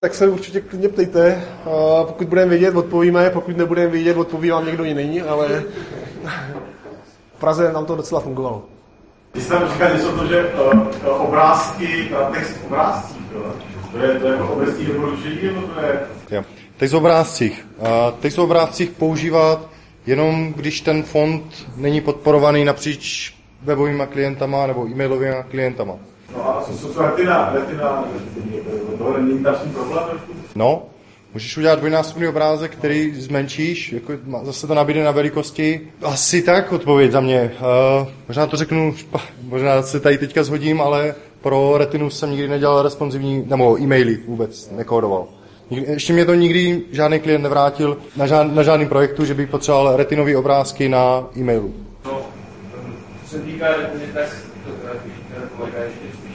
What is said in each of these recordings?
Tak se určitě klidně ptejte. A pokud budeme vědět, odpovíme. Pokud nebudeme vědět, odpoví vám někdo jiný, ale v Praze nám to docela fungovalo. Vy jste tam říkali něco to, že uh, obrázky, text v obrázcích, jo? To je, to je jako obecní doporučení, nebo to je... Jo. Text v obrázcích. Uh, text v obrázcích používat jenom, když ten fond není podporovaný napříč webovými klientama nebo e-mailovými klientama. No a co, co, co retina, retina, to není problém? No, Můžeš udělat dvojnásobný obrázek, který zmenšíš, jako zase to nabíde na velikosti. Asi tak odpověď za mě. Uh, možná to řeknu, možná se tady teďka zhodím, ale pro Retinu jsem nikdy nedělal responsivní, nebo e-maily vůbec nekódoval. Ještě mě to nikdy žádný klient nevrátil na, žád, na žádným projektu, že by potřeboval retinové obrázky na e-mailu. No, co se týká retiny, tak kolega ještě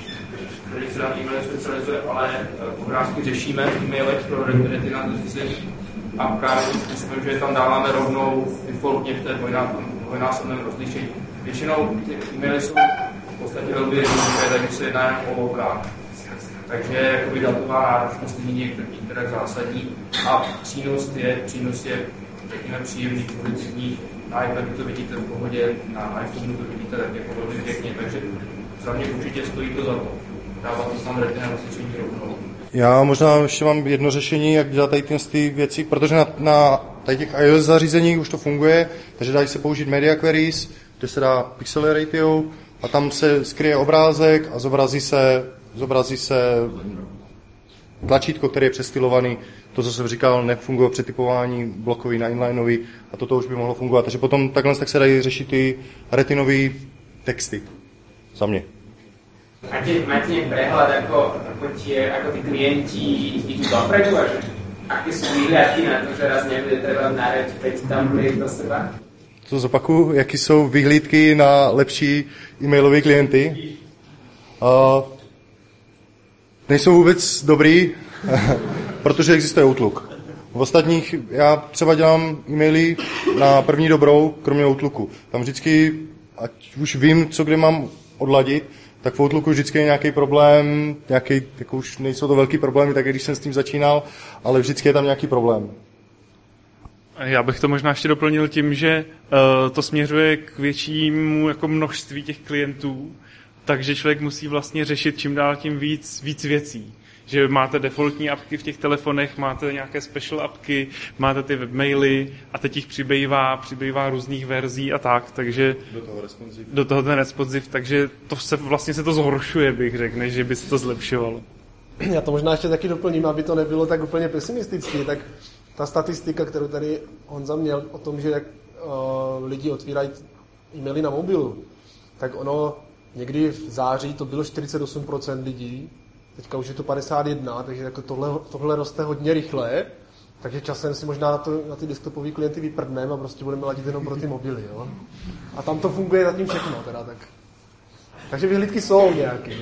který se na e-maily specializuje, ale eh, obrázky řešíme v e-mailech pro retina řízení a právě způsobem, že tam dáváme rovnou defaultně v té dvojnásobném rozlišení. Většinou ty e-maily jsou v podstatě velmi jednoduché, takže se jedná o obraz. Takže jakoby datová náročnost není některé zásadní a přínos je, přínos je řekněme, příjemný, pozitivní. Na iPadu to vidíte v pohodě, na iPhoneu to vidíte jako velmi pěkně, takže za mě určitě stojí to za to Já možná ještě mám jedno řešení, jak dělat tady ty věci, protože na, na tady těch iOS zařízeních už to funguje, takže dají se použít media queries, kde se dá pixel ratio a tam se skryje obrázek a zobrazí se, zobrazí se tlačítko, které je přestylovaný. To, co jsem říkal, nefunguje přetypování blokový na inlineový a toto už by mohlo fungovat. Takže potom takhle tak se dají řešit ty retinové texty. Za mě. Máte, máte prehľad, ako, ako, tie, ako tí klienti idú dopredu a že aké sú výhľadky na to, že raz nebude treba nárať 5 template do seba? To zopaku, jaký jsou vyhlídky na lepší e-mailové klienty? Uh, nejsou vůbec dobrý, protože existuje Outlook. V ostatních, já třeba dělám e-maily na první dobrou, kromě Outlooku. Tam vždycky, ať už vím, co kde mám odladit, tak v Outlooku vždycky je nějaký problém, nějaký, jako už nejsou to velký problémy, tak když jsem s tím začínal, ale vždycky je tam nějaký problém. Já bych to možná ještě doplnil tím, že uh, to směřuje k většímu jako množství těch klientů, takže člověk musí vlastně řešit čím dál tím víc, víc věcí že máte defaultní apky v těch telefonech, máte nějaké special apky, máte ty webmaily a teď jich přibývá, přibývá různých verzí a tak, takže do toho responsive. Do toho ten responsive, takže to se, vlastně se to zhoršuje, bych řekl, než že by se to zlepšovalo. Já to možná ještě taky doplním, aby to nebylo tak úplně pesimistické, tak ta statistika, kterou tady Honza měl o tom, že jak uh, lidi otvírají e-maily na mobilu, tak ono někdy v září to bylo 48% lidí, Teďka už je to 51, takže jako tohle, tohle roste hodně rychle, takže časem si možná na, to, na ty desktopové klienty vyprdneme a prostě budeme ladit jenom pro ty mobily. Jo? A tam to funguje zatím všechno. Teda, tak. Takže vyhlídky jsou nějaké.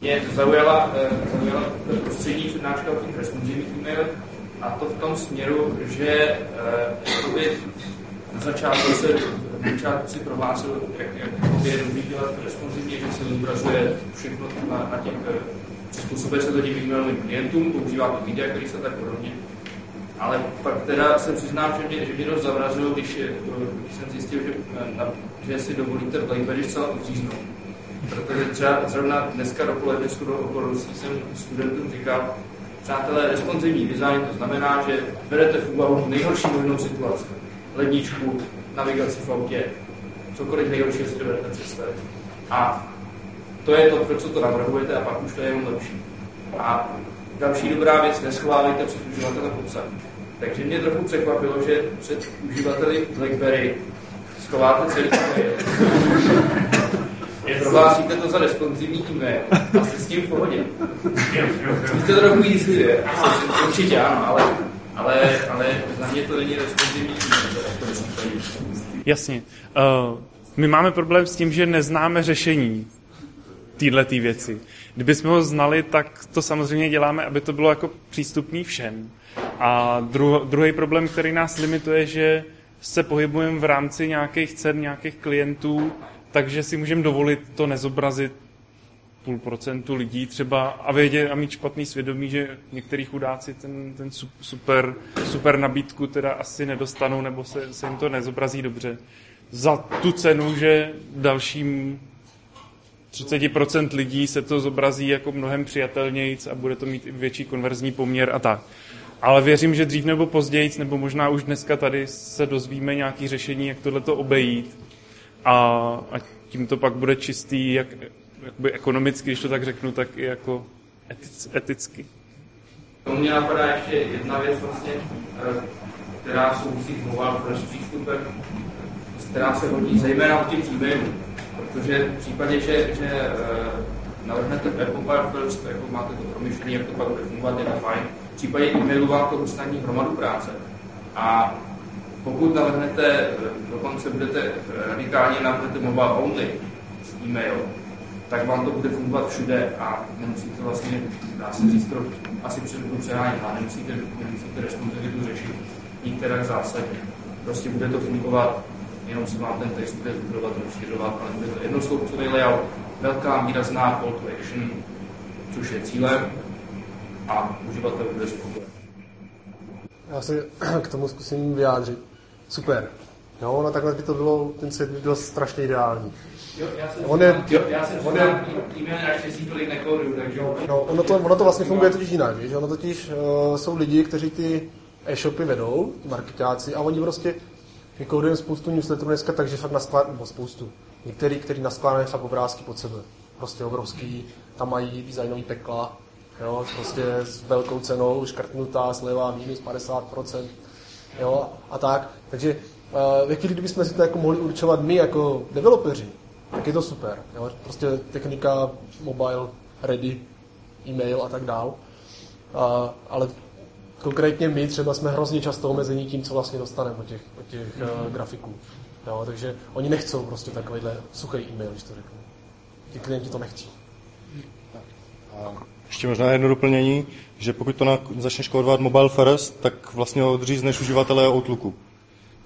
Mě zaujala, eh, zaujala prostřední přednáška o těch responsivních e a to v tom směru, že eh, na začátku se začátku si prohlásil, jak, je dobrý dělat responsivně, že se zobrazuje všechno na, na těch eh, přizpůsobuje se to tím e-mailovým klientům, používá to videa, který se tak podobně. Ale pak teda se přiznám, že mě, že mě dost zavrazilo, když, když jsem zjistil, že, eh, na, že si dovolíte BlackBerry zcela odříznout. Protože třeba zrovna dneska dopoledne s okolností jsem studentům říkal, přátelé, responsivní design to znamená, že berete v úvahu nejhorší možnou situaci. Ledničku, navigaci v autě, cokoliv nejhoršího si dovedete představit. A to je to, proč to navrhujete a pak už to je jenom lepší. A další dobrá věc, neschovávejte před uživatele popsat. Takže mě trochu překvapilo, že před uživateli BlackBerry schováte celý e-mail. Prohlásíte to za responsivní e-mail a jste s tím v pohodě. Jste trochu jízlivě, určitě ano, ale, ale, ale za mě to není responsivní. Jasně. Uh, my máme problém s tím, že neznáme řešení téhle věci. Kdybychom ho znali, tak to samozřejmě děláme, aby to bylo jako přístupný všem. A dru- druhý problém, který nás limituje, že se pohybujeme v rámci nějakých cen, nějakých klientů, takže si můžeme dovolit to nezobrazit půl procentu lidí třeba a vědět a mít špatný svědomí, že některý chudáci ten, ten super, super nabídku teda asi nedostanou nebo se, se jim to nezobrazí dobře. Za tu cenu, že dalším 30% lidí se to zobrazí jako mnohem přijatelnějíc a bude to mít i větší konverzní poměr a tak. Ale věřím, že dřív nebo později, nebo možná už dneska tady se dozvíme nějaké řešení, jak tohle obejít. A, a tím to pak bude čistý, jak jakoby ekonomicky, když to tak řeknu, tak i jako etic, eticky. To mě napadá ještě jedna věc vlastně, eh, která souvisí s mobile first přístupem, která se hodí zejména u těch e protože v případě, že, že eh, navrhnete web mobile first, jako máte to promyšlení, jak to pak bude fungovat, je to fajn. V případě e-mailu vám to usnadní hromadu práce. A pokud navrhnete, eh, dokonce budete radikálně navrhnete mobile only e-mail, tak vám to bude fungovat všude a nemusíte vlastně, dá se říct, to asi předbudu přehánět, a nemusíte, nemusíte responsivitu řešit nikterak zásadně. Prostě bude to fungovat, jenom se vám ten text bude zbudovat, rozšiřovat, ale bude to jednosloupcový layout, velká výrazná call to action, což je cílem a uživatel bude spokojen. Já se k tomu zkusím vyjádřit. Super. No, no takhle by to bylo, ten svět by byl strašně ideální. Jo, já jsem on je, jo, já jsem on je, e-mail naštěstí tolik nekóduju, takže... No, ono to, ono to vlastně funguje totiž jinak, víš? Ono totiž uh, jsou lidi, kteří ty e-shopy vedou, marketáci, a oni prostě vykoudujeme spoustu newsletterů dneska, takže fakt naskládají, nebo spoustu. Některý, který naskládají fakt obrázky pod sebe. Prostě obrovský, tam mají designový pekla, jo, prostě s velkou cenou, škrtnutá, sleva, minus 50%, jo, a tak. Takže ve chvíli, kdybychom si to jako mohli určovat my jako developeři, tak je to super. Jo? Prostě technika, mobile, ready, e-mail a tak dál. A, ale konkrétně my třeba jsme hrozně často omezení tím, co vlastně dostaneme od těch, od těch mm-hmm. uh, grafiků. Jo? Takže oni nechcou prostě takovýhle suchý e-mail, když to řeknu. Ti klienti to nechcí. A ještě možná jedno doplnění, že pokud to na, začneš kódovat mobile first, tak vlastně odřízneš uživatele Outlooku.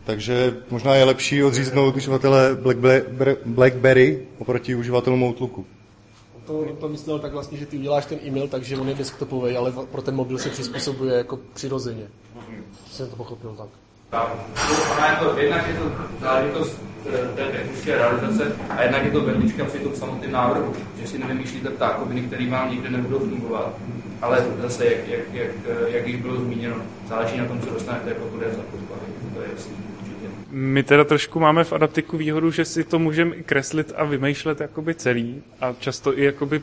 Takže možná je lepší odříznout uživatele BlackBerry oproti uživatelům Outlooku. To, to myslel tak vlastně, že ty uděláš ten e-mail takže on je desktopový, ale pro ten mobil se přizpůsobuje jako přirozeně. Jsem to pochopil tak. Tak, je to, jednak je to záležitost eh, té technické realizace a jednak je to vedlička při tom samotném návrhu, že si nevymýšlíte ptákoviny, které vám nikdy nebudou fungovat. Ale zase, jak, jak, jak, eh, jak již bylo zmíněno, záleží na tom, co dostanete jako PDF za podklady. To je jasný. My teda trošku máme v Adaptiku výhodu, že si to můžeme kreslit a vymýšlet jakoby celý a často i jakoby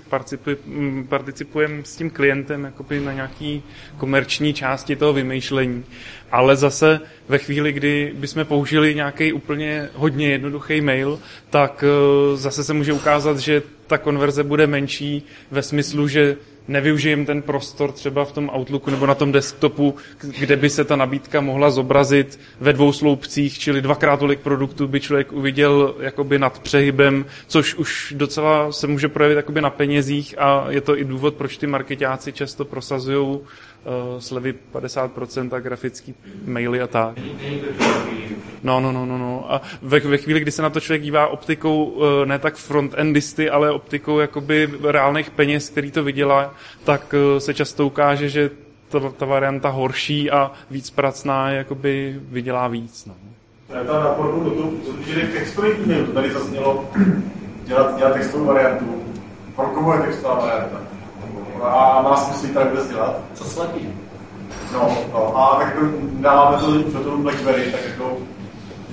participujeme s tím klientem jakoby na nějaký komerční části toho vymýšlení. Ale zase ve chvíli, kdy bychom použili nějaký úplně hodně jednoduchý mail, tak eh, zase se může ukázat, že ta konverze bude menší ve smyslu, že nevyužijem ten prostor třeba v tom Outlooku nebo na tom desktopu, kde by se ta nabídka mohla zobrazit ve dvou sloupcích, čili dvakrát tolik produktů by člověk uviděl jakoby nad přehybem, což už docela se může projevit jakoby na penězích a je to i důvod, proč ty marketáci často prosazují uh, slevy 50% a grafický maily a tak. No, no, no, no, no. A ve, ve chvíli, kdy se na to člověk dívá optikou uh, ne tak front-endisty, ale optikou jakoby reálných peněz, který to vydělá, tak uh, se často ukáže, že ta, ta varianta horší a víc pracná jakoby vydělá víc. No. Já tam na do toho, textový e-mail, to tady zaznělo, dělat, dělat textovou variantu. Pro komu je textová varianta? A má smysl tak vůbec dělat? Co slepí? No, no, a tak jako dáváme to pro toho BlackBerry, tak jako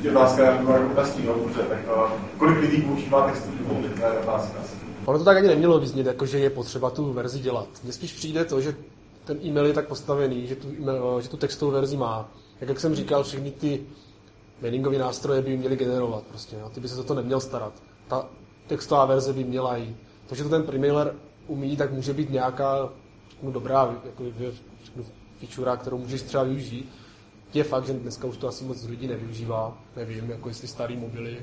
je otázka, jak to jako no, dobře, tak uh, kolik lidí používá textový e-mail, to je otázka. Ono to tak ani nemělo vyznít, jako že je potřeba tu verzi dělat. Mně spíš přijde to, že ten e-mail je tak postavený, že tu, že tu textovou verzi má. Jak, jak jsem říkal, všechny ty mailingové nástroje by měly generovat. Prostě, jo. Ty by se za to neměl starat. Ta textová verze by měla jít. To, že to ten primailer umí, tak může být nějaká no, dobrá jako, řeknu, feature, kterou můžeš třeba využít. Je fakt, že dneska už to asi moc lidí nevyužívá. Nevím, jako jestli starý mobily.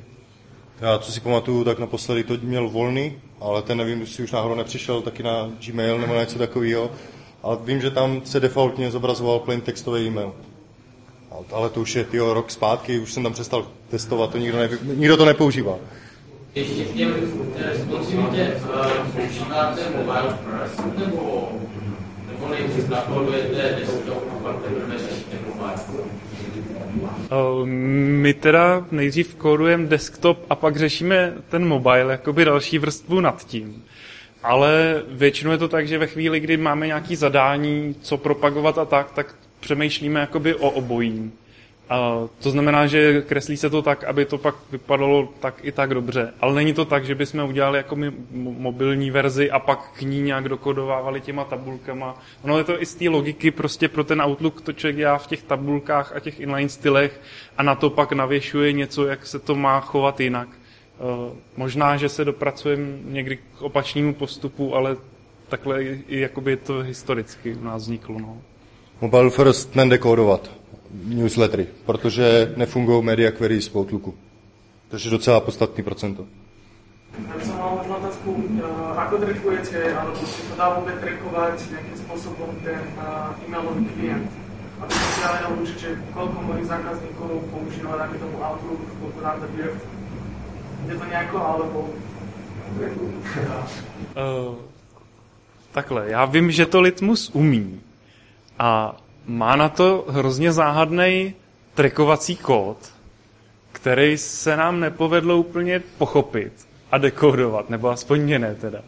Já, co si pamatuju, tak naposledy to měl volný, ale ten nevím, jestli už náhodou nepřišel taky na Gmail nebo něco takového. Ale vím, že tam se defaultně zobrazoval plain textový e-mail. Ale to už je tyjo, rok zpátky, už jsem tam přestal testovat, to nikdo, ne, nikdo to nepoužívá. Ještě k těm responsivitě používáte mobile first, nebo, nebo nejdřív nakodujete desktop a pak teprve řešíte mobile? My teda nejdřív kódujeme desktop a pak řešíme ten mobile, jakoby další vrstvu nad tím. Ale většinou je to tak, že ve chvíli, kdy máme nějaké zadání, co propagovat a tak, tak přemýšlíme jakoby o obojím. A to znamená, že kreslí se to tak, aby to pak vypadalo tak i tak dobře. Ale není to tak, že bychom udělali jako my mobilní verzi a pak k ní nějak dokodovávali těma tabulkama. Ono je to i z té logiky prostě pro ten Outlook, to člověk dělá v těch tabulkách a těch inline stylech a na to pak navěšuje něco, jak se to má chovat jinak. Eh, možná, že se dopracujeme někdy k opačnému postupu, ale takhle i jakoby to historicky u nás vzniklo. No. Mobile first nejde kódovat newslettery, protože nefungují media queries po Outlooku. To je docela podstatný procento. Já jsem mal otázku, ako trackujete, alebo či to dá vôbec trackovať nejakým spôsobom ten e-mailový klient. Aby ste si ale naučiť, že koľko mojich zákazníkov používa, dajme tomu Outlook, koľko dám Je to nejako, alebo... Uh, takhle, já vím, že to Litmus umí. A má na to hrozně záhadný trekovací kód, který se nám nepovedlo úplně pochopit a dekodovat, nebo aspoň mě ne teda.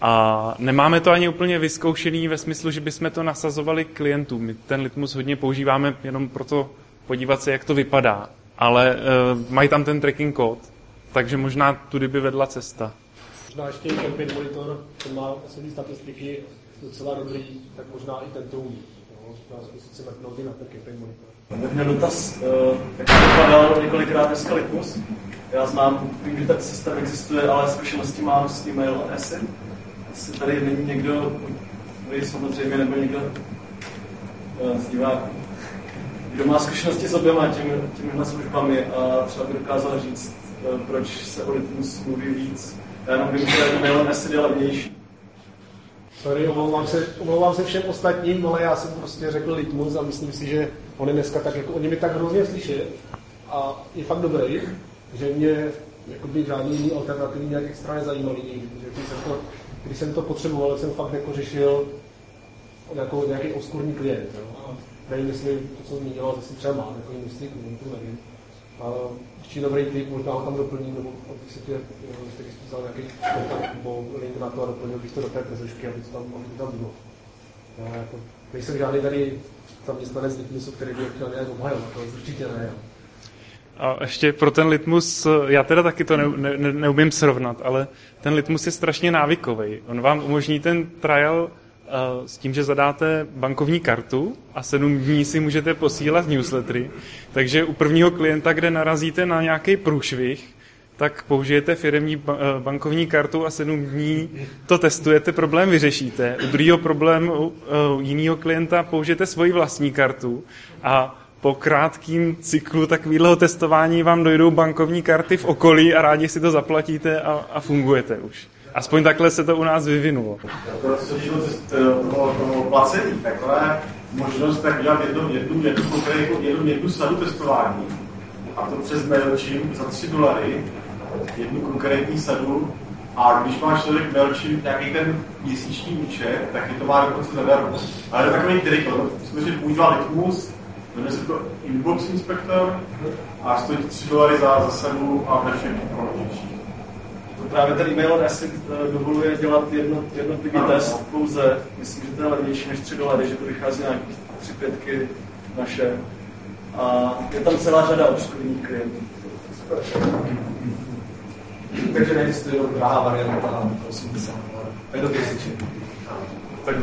A nemáme to ani úplně vyzkoušený ve smyslu, že bychom to nasazovali klientům. My ten Litmus hodně používáme jenom proto podívat se, jak to vypadá. Ale uh, mají tam ten tracking kód, takže možná tudy by vedla cesta. Možná ještě Campaign Monitor, ten má statistiky docela dobrý, tak možná i tento umí zkusit ten bych měl dotaz, uh, jak to vypadal několikrát dneska Litmus. Já znám, vím, že tak systém existuje, ale zkušenosti mám s e-mail asi. Asi tady není někdo, vy samozřejmě, nebo někdo uh, z diváků, kdo má zkušenosti s oběma těmi, těmihle službami a třeba by dokázal říct, uh, proč se o Litmus mluví víc. Já jenom vím, že e-mail asi je levnější Sorry, omlouvám se, omlouvám se všem ostatním, ale já jsem prostě řekl Litmus a myslím si, že on je dneska tak, jako oni mi tak hrozně slyšet a je fakt dobrý, že mě jakoby žádný jiný alternativy nějak extra protože když jsem to, když jsem to potřeboval, jsem fakt jako řešil jako nějaký obskurní klient. Jo. Nevím, jestli to, co zmínila, zase třeba má takový myslik, to nevím určitě dobrý tip, možná ho tam doplním, nebo si tě, když jsi vzal nějaký kontakt nebo link na to a doplnil bych to do té prezešky, aby to tam, aby to tam bylo. Já jako, nejsem žádný tady zaměstnanec Litmusu, který by chtěl nějak obhajovat, to určitě ne. A ještě pro ten litmus, já teda taky to ne, ne, neumím srovnat, ale ten litmus je strašně návykový. On vám umožní ten trial s tím, že zadáte bankovní kartu a sedm dní si můžete posílat newslettery. Takže u prvního klienta, kde narazíte na nějaký průšvih, tak použijete firmní bankovní kartu a sedm dní to testujete, problém vyřešíte. U druhého problému u jiného klienta použijete svoji vlastní kartu a po krátkém cyklu takového testování vám dojdou bankovní karty v okolí a rádi si to zaplatíte a, a fungujete už. Aspoň takhle se to u nás vyvinulo. To, co toho placení, takhle možnost tak dělat jednu, jednu, jednu, jednu, jednu, jednu sadu testování a to přes MailChimp za 3 dolary, jednu konkrétní sadu a když máš člověk MailChimp nějaký ten měsíční účet, tak je to má dokonce zadarmo. Ale je to takový trik, skutečně používá Litmus, jmenuje se to Inbox Inspector a stojí 3 dolary za, za sadu a ve všech právě ten e-mail asi eh, dovoluje dělat jedno, jednotlivý test pouze, myslím, že to je levnější než 3 dolary, že to vychází na nějakých 3 pětky naše. A je tam celá řada obskurních klientů. Takže neexistuje drahá varianta 80 To je to Tak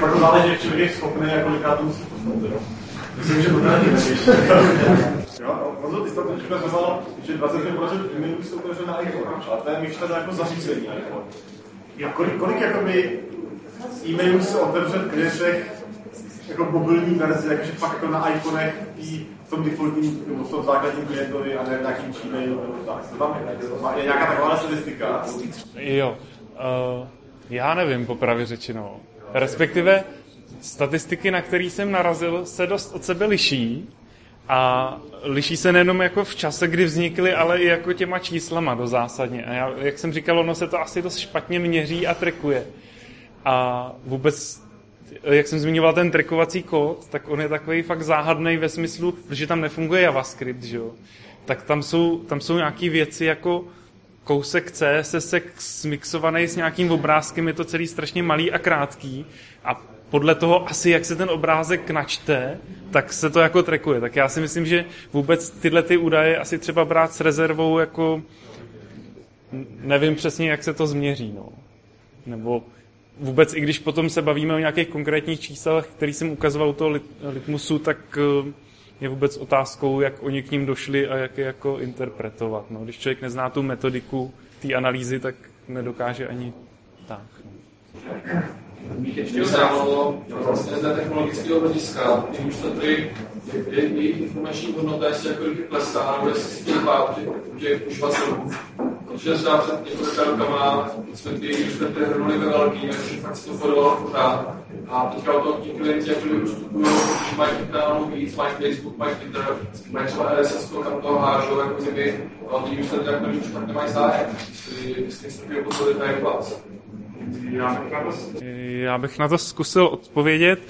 pak záleží, jak člověk je schopný a kolikrát musí poslat. Myslím, že to není Jo, Honzo, ty jsi tam teďka říkal, že 25% e-mailů se otevře na iPhone, ale to je myšleno jako zařízení iPhone. Kolik, kolik jakoby e-mailů se otevře v klěšech jako mobilní verzi, jakože fakt jako na iPhonech i v tom defaultním, nebo v tom základním klientovi a ne v nějakým Gmailu nebo tak. To tam je, je nějaká taková statistika? Jo, uh, já nevím, popravě řečeno. Respektive statistiky, na které jsem narazil, se dost od sebe liší A liší se nejenom jako v čase, kdy vznikly, ale i jako těma číslama do zásadně. A já, jak jsem říkal, ono se to asi dost špatně měří a trekuje. A vůbec, jak jsem zmiňoval ten trekovací kód, tak on je takový fakt záhadný ve smyslu, protože tam nefunguje JavaScript, že jo? Tak tam jsou, tam jsou nějaké věci jako kousek CSS smixovaný s nějakým obrázkem, je to celý strašně malý a krátký a podle toho asi, jak se ten obrázek načte, tak se to jako trekuje. Tak já si myslím, že vůbec tyhle ty údaje asi třeba brát s rezervou jako nevím přesně, jak se to změří. No. Nebo vůbec, i když potom se bavíme o nějakých konkrétních číslech, který jsem ukazoval u toho Litmusu, tak eh, je vůbec otázkou, jak oni k ním došli a jak je jako interpretovat. No, když člověk nezná tu metodiku té analýzy, tak nedokáže ani tak. No. Ještě zajímalo, vlastně z technologického hlediska, ty už tady jejich informační hodnota, jestli jako kdyby klesá, nebo jestli si tím bát, že, že už vlastně, protože třeba před několika rokama jsme ty newslettery hrnuli ve velký, takže fakt se to podalo pořád. A teďka o tom ti klienti jako kdyby ustupují, protože mají těch kanálů víc, mají Facebook, mají Twitter, mají třeba RSS, kam toho hážou, jako kdyby ty newslettery jako kdyby už tak nemají zájem, jestli, jestli se takového posleduje tady plac. Já bych na to zkusil odpovědět.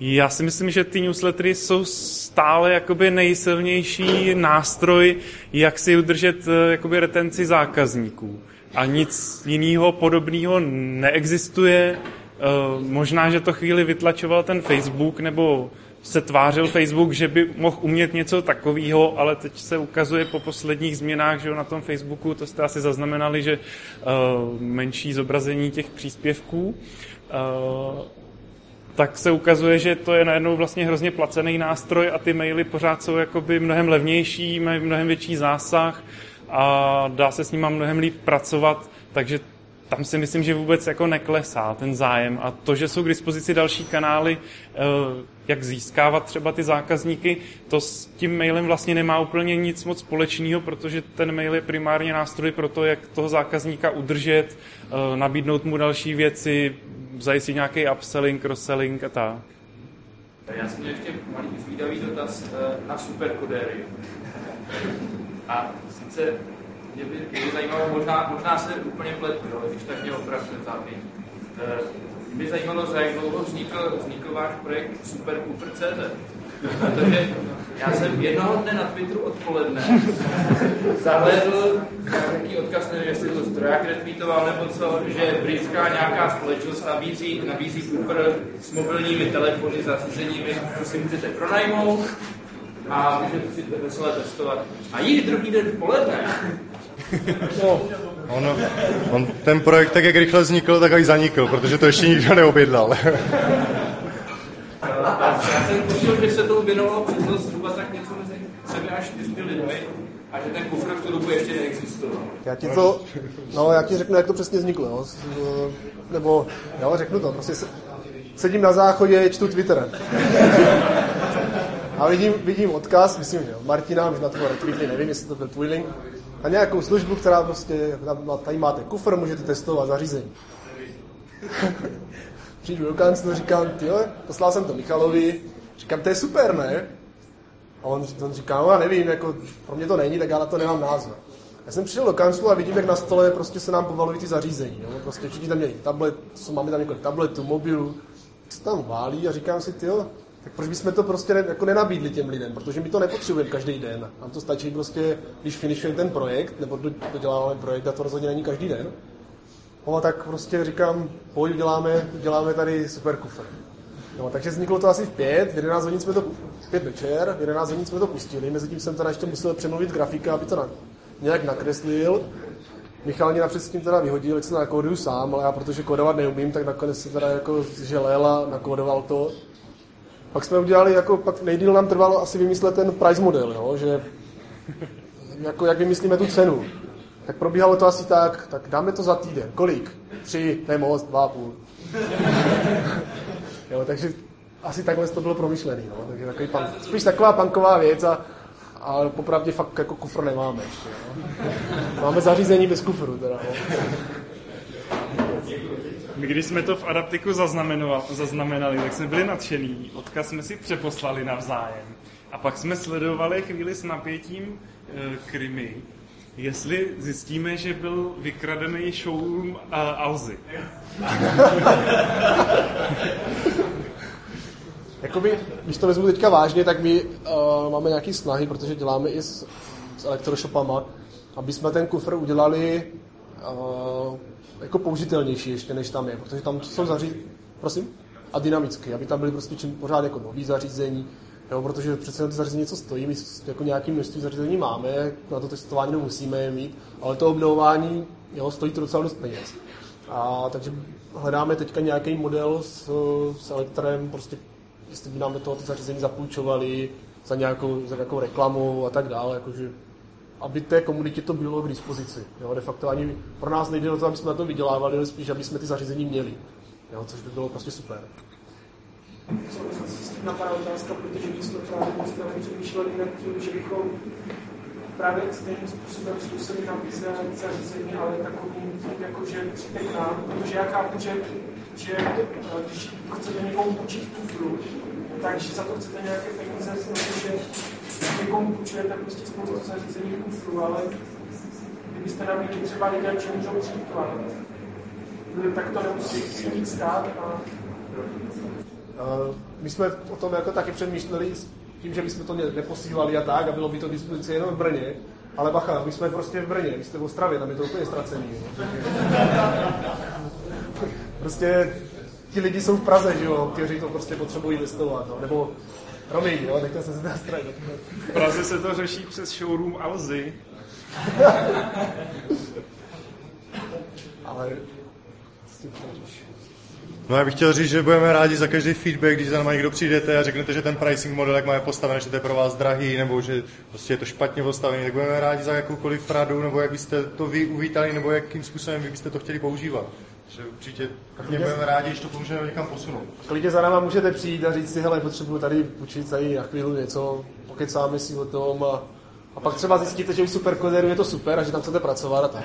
Já si myslím, že ty newslettery jsou stále jakoby nejsilnější nástroj, jak si udržet eh, jakoby retenci zákazníků. A nic jiného podobného neexistuje. Eh, možná, že to chvíli vytlačoval ten Facebook nebo se tvářil Facebook, že by mohl umět něco takového, ale teď se ukazuje po posledních změnách, že na tom Facebooku, to jste asi zaznamenali, že uh, menší zobrazení těch příspěvků, uh, tak se ukazuje, že to je najednou vlastně hrozně placený nástroj a ty maily pořád jsou jakoby mnohem levnější, mají mnohem větší zásah a dá se s nima mnohem líp pracovat, takže tam si myslím, že vůbec jako neklesá ten zájem a to, že jsou k dispozici další kanály, eh, jak získávat třeba ty zákazníky, to s tím mailem vlastně nemá úplně nic moc společného, protože ten mail je primárně nástroj pro to, jak toho zákazníka udržet, eh, nabídnout mu další věci, zajistit nějaký upselling, cross-selling a tak. Já jsem měl ještě malý zvídavý dotaz eh, na superkodéry. A sice mě by, mě by zajímalo, možná, možná se úplně pletu, jo, když tak mě opravdu zápět. Eh, mě by zajímalo, za jak dlouho vznikl, vznikl váš projekt Supercooper.cz. Protože já jsem jednoho dne na Twitteru odpoledne zahledl nějaký odkaz, nevím, jestli to zdroják retweetoval nebo co, že britská nějaká společnost nabízí, nabízí Cooper s mobilními telefony, zařízeními, to si můžete pronajmout a můžete si veselé testovat. A již druhý den v poledne No. On, on, ten projekt tak, jak rychle vznikl, tak i zanikl, protože to ještě nikdo neobjednal. Já jsem tušil, že se to věnovalo přes zhruba tak něco mezi 7 až 4 lidmi a že ten kufr v tu dobu ještě neexistoval. Já ti to, no já ti řeknu, jak to přesně vzniklo, jo. nebo jo, řeknu to, prostě sedím na záchodě, čtu Twitter. A vidím, vidím odkaz, myslím, že Martina, na to retweetli, nevím, jestli to byl tvůj link, a nějakou službu, která prostě, tady máte kufr, můžete testovat zařízení. Přijdu do kanclu, říkám, ty poslal jsem to Michalovi, říkám, to je super, ne? A on, on říká, no já nevím, jako, pro mě to není, tak já na to nemám názor. Já jsem přišel do kanclu a vidím, jak na stole prostě se nám povalují ty zařízení. Jo? Prostě všichni tam měli tablet, co máme tam několik tabletů, mobilů, se tam válí a říkám si, ty tak proč bychom to prostě ne, jako nenabídli těm lidem, protože my to nepotřebujeme každý den. Nám to stačí prostě, když finišujeme ten projekt, nebo doděláváme projekt a to rozhodně není každý den. No tak prostě říkám, pojď, uděláme, uděláme tady super kufr. No, takže vzniklo to asi v pět, v 11 hodin jsme to, pět večer, v 11 hodin jsme to pustili, mezi tím jsem teda ještě musel přemluvit grafika, aby to na, nějak nakreslil. Michal mě napřed s tím teda vyhodil, jak se nakóduju sám, ale já protože kodovat neumím, tak nakonec se teda jako želel a nakódoval to. Pak jsme udělali, jako pak nejdíl nám trvalo asi vymyslet ten price model, jo, že jako jak vymyslíme tu cenu. Tak probíhalo to asi tak, tak dáme to za týden. Kolik? Tři, to je moc, dva a půl. jo, takže asi takhle to bylo promyšlený. No. Takže takový pan, spíš taková panková věc a, a popravdě fakt jako kufr nemáme ještě. No. Máme zařízení bez kufru teda. No. My když jsme to v Adaptiku zaznamenali, tak jsme byli nadšení, odkaz jsme si přeposlali navzájem. A pak jsme sledovali chvíli s napětím e, krimi, jestli zjistíme, že byl vykradený showroom e, Alzy. Jakoby, když to vezmu teďka vážně, tak my uh, máme nějaké snahy, protože děláme i s, s elektroshopama, aby jsme ten kufr udělali uh, jako použitelnější ještě, než tam je, protože tam jsou zařízení, prosím, a dynamicky, aby tam byly prostě čím pořád jako nový zařízení, jo, protože přece to zařízení něco stojí, my jako nějaké množství zařízení máme, na to testování nemusíme je mít, ale to obnovování jo, stojí to docela dost peněz. A takže hledáme teďka nějaký model s, s elektrem, prostě jestli by nám do toho ty zařízení zapůjčovali za nějakou, za nějakou reklamu a tak dále, jakože aby té komunitě to bylo k dispozici. Jo, de facto ani pro nás nejde o to, aby jsme na to vydělávali, ale spíš, aby jsme ty zařízení měli. Jo, což by bylo prostě super. S tím napadá otázka, protože my jsme právě přemýšleli nad tím, že bychom právě stejným způsobem zkusili nabízet zařízení, ale takovým tím, jako že přijde k nám, protože já chápu, že, že když chcete někomu půjčit kufru, takže za to chcete nějaké peníze, protože někomu půjčujete prostě spoustu zařízení kufru, ale kdybyste nabídli třeba lidem, že můžou k vám, tak to nemusí nic stát a my jsme o tom jako taky přemýšleli s tím, že bychom to neposílali a tak a bylo by to k dispozici jenom v Brně. Ale bacha, my jsme prostě v Brně, vy jste v Ostravě, tam je to úplně ztracený. prostě ti lidi jsou v Praze, že jo, kteří to prostě potřebují listovat, no. nebo Promiň, jo, nechte se na straně. V Praze se to řeší přes showroom Alzy. Ale No já bych chtěl říct, že budeme rádi za každý feedback, když za námi někdo přijdete a řeknete, že ten pricing model, jak máme postavený, že to je pro vás drahý, nebo že prostě je to špatně postavený, tak budeme rádi za jakoukoliv radu, nebo jak byste to vy uvítali, nebo jakým způsobem vy byste to chtěli používat. Že určitě mě budeme rádi, když to pomůžeme někam posunout. Klidně za náma můžete přijít a říct si, hele, potřebuji tady učit tady na chvíli něco, pokecáme si o tom a, a pak třeba zjistíte, že u superkoderu je to super a že tam chcete pracovat a tak.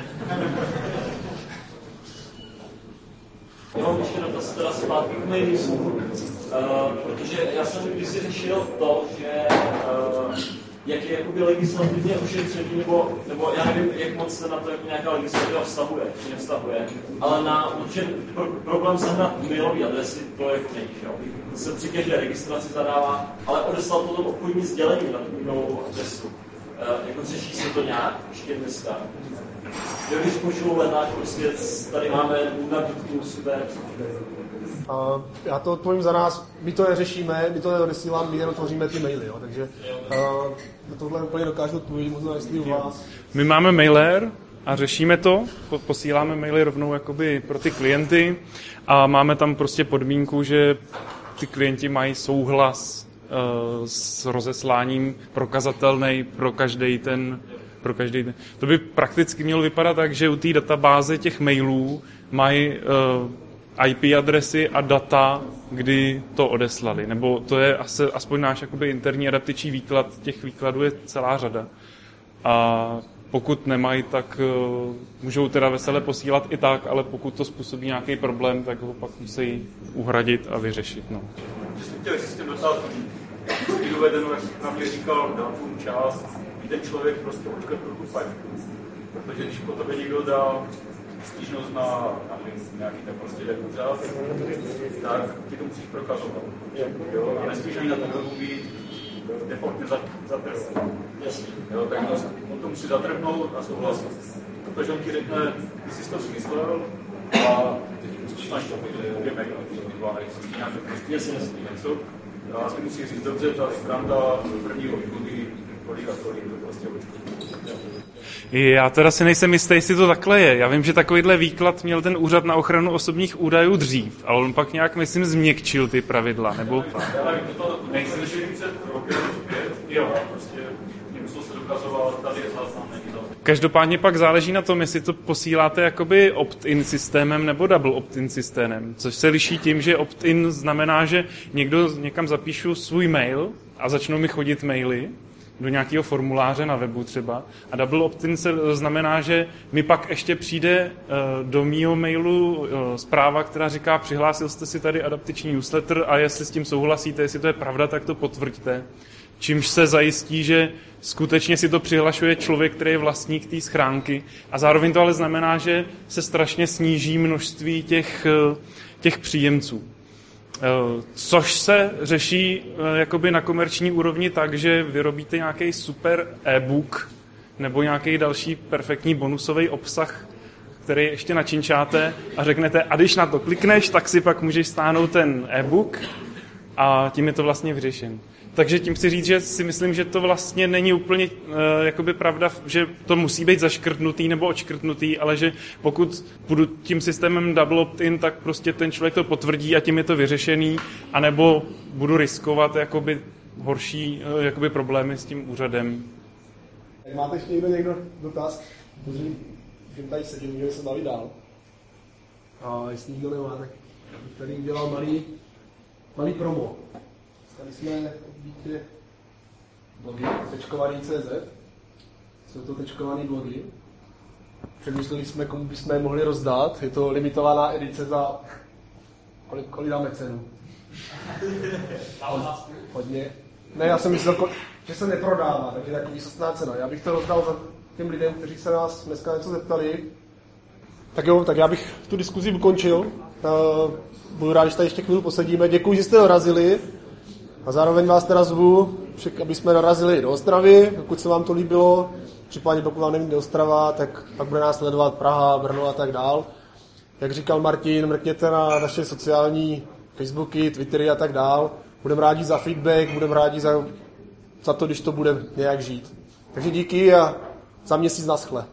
Já mám ještě dotaz teda zpátky k mailingům, uh, protože já jsem kdysi řešil to, že uh, jak je jakoby legislativně ošetření, nebo, nebo já nevím, jak moc se na to jako nějaká legislativa vztahuje, či nevztahuje, ale na určitě pro, problém sehnat mailové adresy, to jako není, jo. To se při každé registraci zadává, ale odeslat potom obchodní sdělení na tu novou adresu. Uh, jako řeší se to nějak ještě dneska? Jo, když pošlu leták, prostě tady máme nabídku super. Uh, já to odpovím za nás, my to neřešíme, my to neodesíláme, my jenom tvoříme ty maily, jo, takže uh, tohle úplně dokážu odpovědět, možná jestli u vás. My máme mailer a řešíme to, posíláme maily rovnou jakoby pro ty klienty a máme tam prostě podmínku, že ty klienti mají souhlas uh, s rozesláním prokazatelný pro každý ten pro každý den. To by prakticky mělo vypadat tak, že u té databáze těch mailů mají uh, IP adresy a data, kdy to odeslali. Nebo to je asi, aspoň náš jakoby interní adaptiční výklad, těch výkladů je celá řada. A pokud nemají, tak uh, můžou teda vesele posílat i tak, ale pokud to způsobí nějaký problém, tak ho pak musí uhradit a vyřešit. No. Jsem chtěl říct tím dotaz, když dovedeno, jak mě říkal nějakou část, ten člověk prostě tu fajfku. Protože když po tobě někdo dá stížnost na, na nějaký ten prostě úřad, tak ty to musíš prokazovat. Jo? A nesmíš ani na webu být defaultně zatrhnout. Jo, tak on to musí zatrhnout a souhlasit. Protože on ti řekne, ty jsi to smyslel a teď musíš na to, to byla nějaké prostě něco. A ty musí říct, dobře, ta stranda prvního východu kolik a kolik to prostě já teda si nejsem jistý, jestli to takhle je. Já vím, že takovýhle výklad měl ten úřad na ochranu osobních údajů dřív, ale on pak nějak, myslím, změkčil ty pravidla, nebo... Nejsem před rokem, jo, prostě tady. Každopádně pak záleží na tom, jestli to posíláte jakoby opt-in systémem nebo double opt-in systémem, což se liší tím, že opt-in znamená, že někdo někam zapíšu svůj mail a začnou mi chodit maily do nějakého formuláře na webu třeba. A double opt-in se znamená, že mi pak ještě přijde eh, do mýho mailu eh, zpráva, která říká, přihlásil jste si tady adaptační newsletter a jestli s tím souhlasíte, jestli to je pravda, tak to potvrďte. čímž se zajistí, že skutečně si to přihlašuje člověk, který je vlastník té schránky a zároveň to ale znamená, že se strašně sníží množství těch, eh, těch příjemců. Eh, což se řeší eh, jakoby na komerční úrovni tak, že vyrobíte nějaký super e-book nebo nějaký další perfektní bonusový obsah, který ještě načinčáte a řeknete, a když na to klikneš, tak si pak můžeš stáhnout ten e-book a tím je to vlastně vyřešen. Takže tím chci říct, že si myslím, že to vlastně není úplně uh, jakoby pravda, že to musí být zaškrtnutý nebo očkrtnutý, ale že pokud budu tím systémem double opt-in, tak prostě ten člověk to potvrdí a tím je to vyřešený, anebo budu riskovat jakoby horší uh, jakoby problémy s tím úřadem. Tak máte ještě někdo, někdo dotaz? Můžu, že tady sedím, můžeme se bavit dál. A jestli nikdo nemá, tak tady udělal malý, malý promo. Tady jsme vidíte blogy, tečkovaný CZ. Jsou to tečkované blogy. Přemýšleli jsme, komu bychom je mohli rozdat. Je to limitovaná edice za... Kolik, kolik dáme cenu? Hodně. Ne, já jsem myslel, že se neprodává, takže takový sostná cena. Já bych to rozdal za těm lidem, kteří se nás dneska něco zeptali. Tak jo, tak já bych tu diskuzi ukončil. Budu rád, že tady ještě chvíli posedíme. Děkuji, že jste dorazili. A zároveň vás teda zvu, aby jsme narazili do Ostravy, pokud se vám to líbilo. Případně pokud vám nevím do Ostrava, tak pak bude nás sledovat Praha, Brno a tak dál. Jak říkal Martin, mrkněte na naše sociální Facebooky, Twittery a tak dál. Budeme rádi za feedback, budeme rádi za, za to, když to bude nějak žít. Takže díky a za měsíc naschle.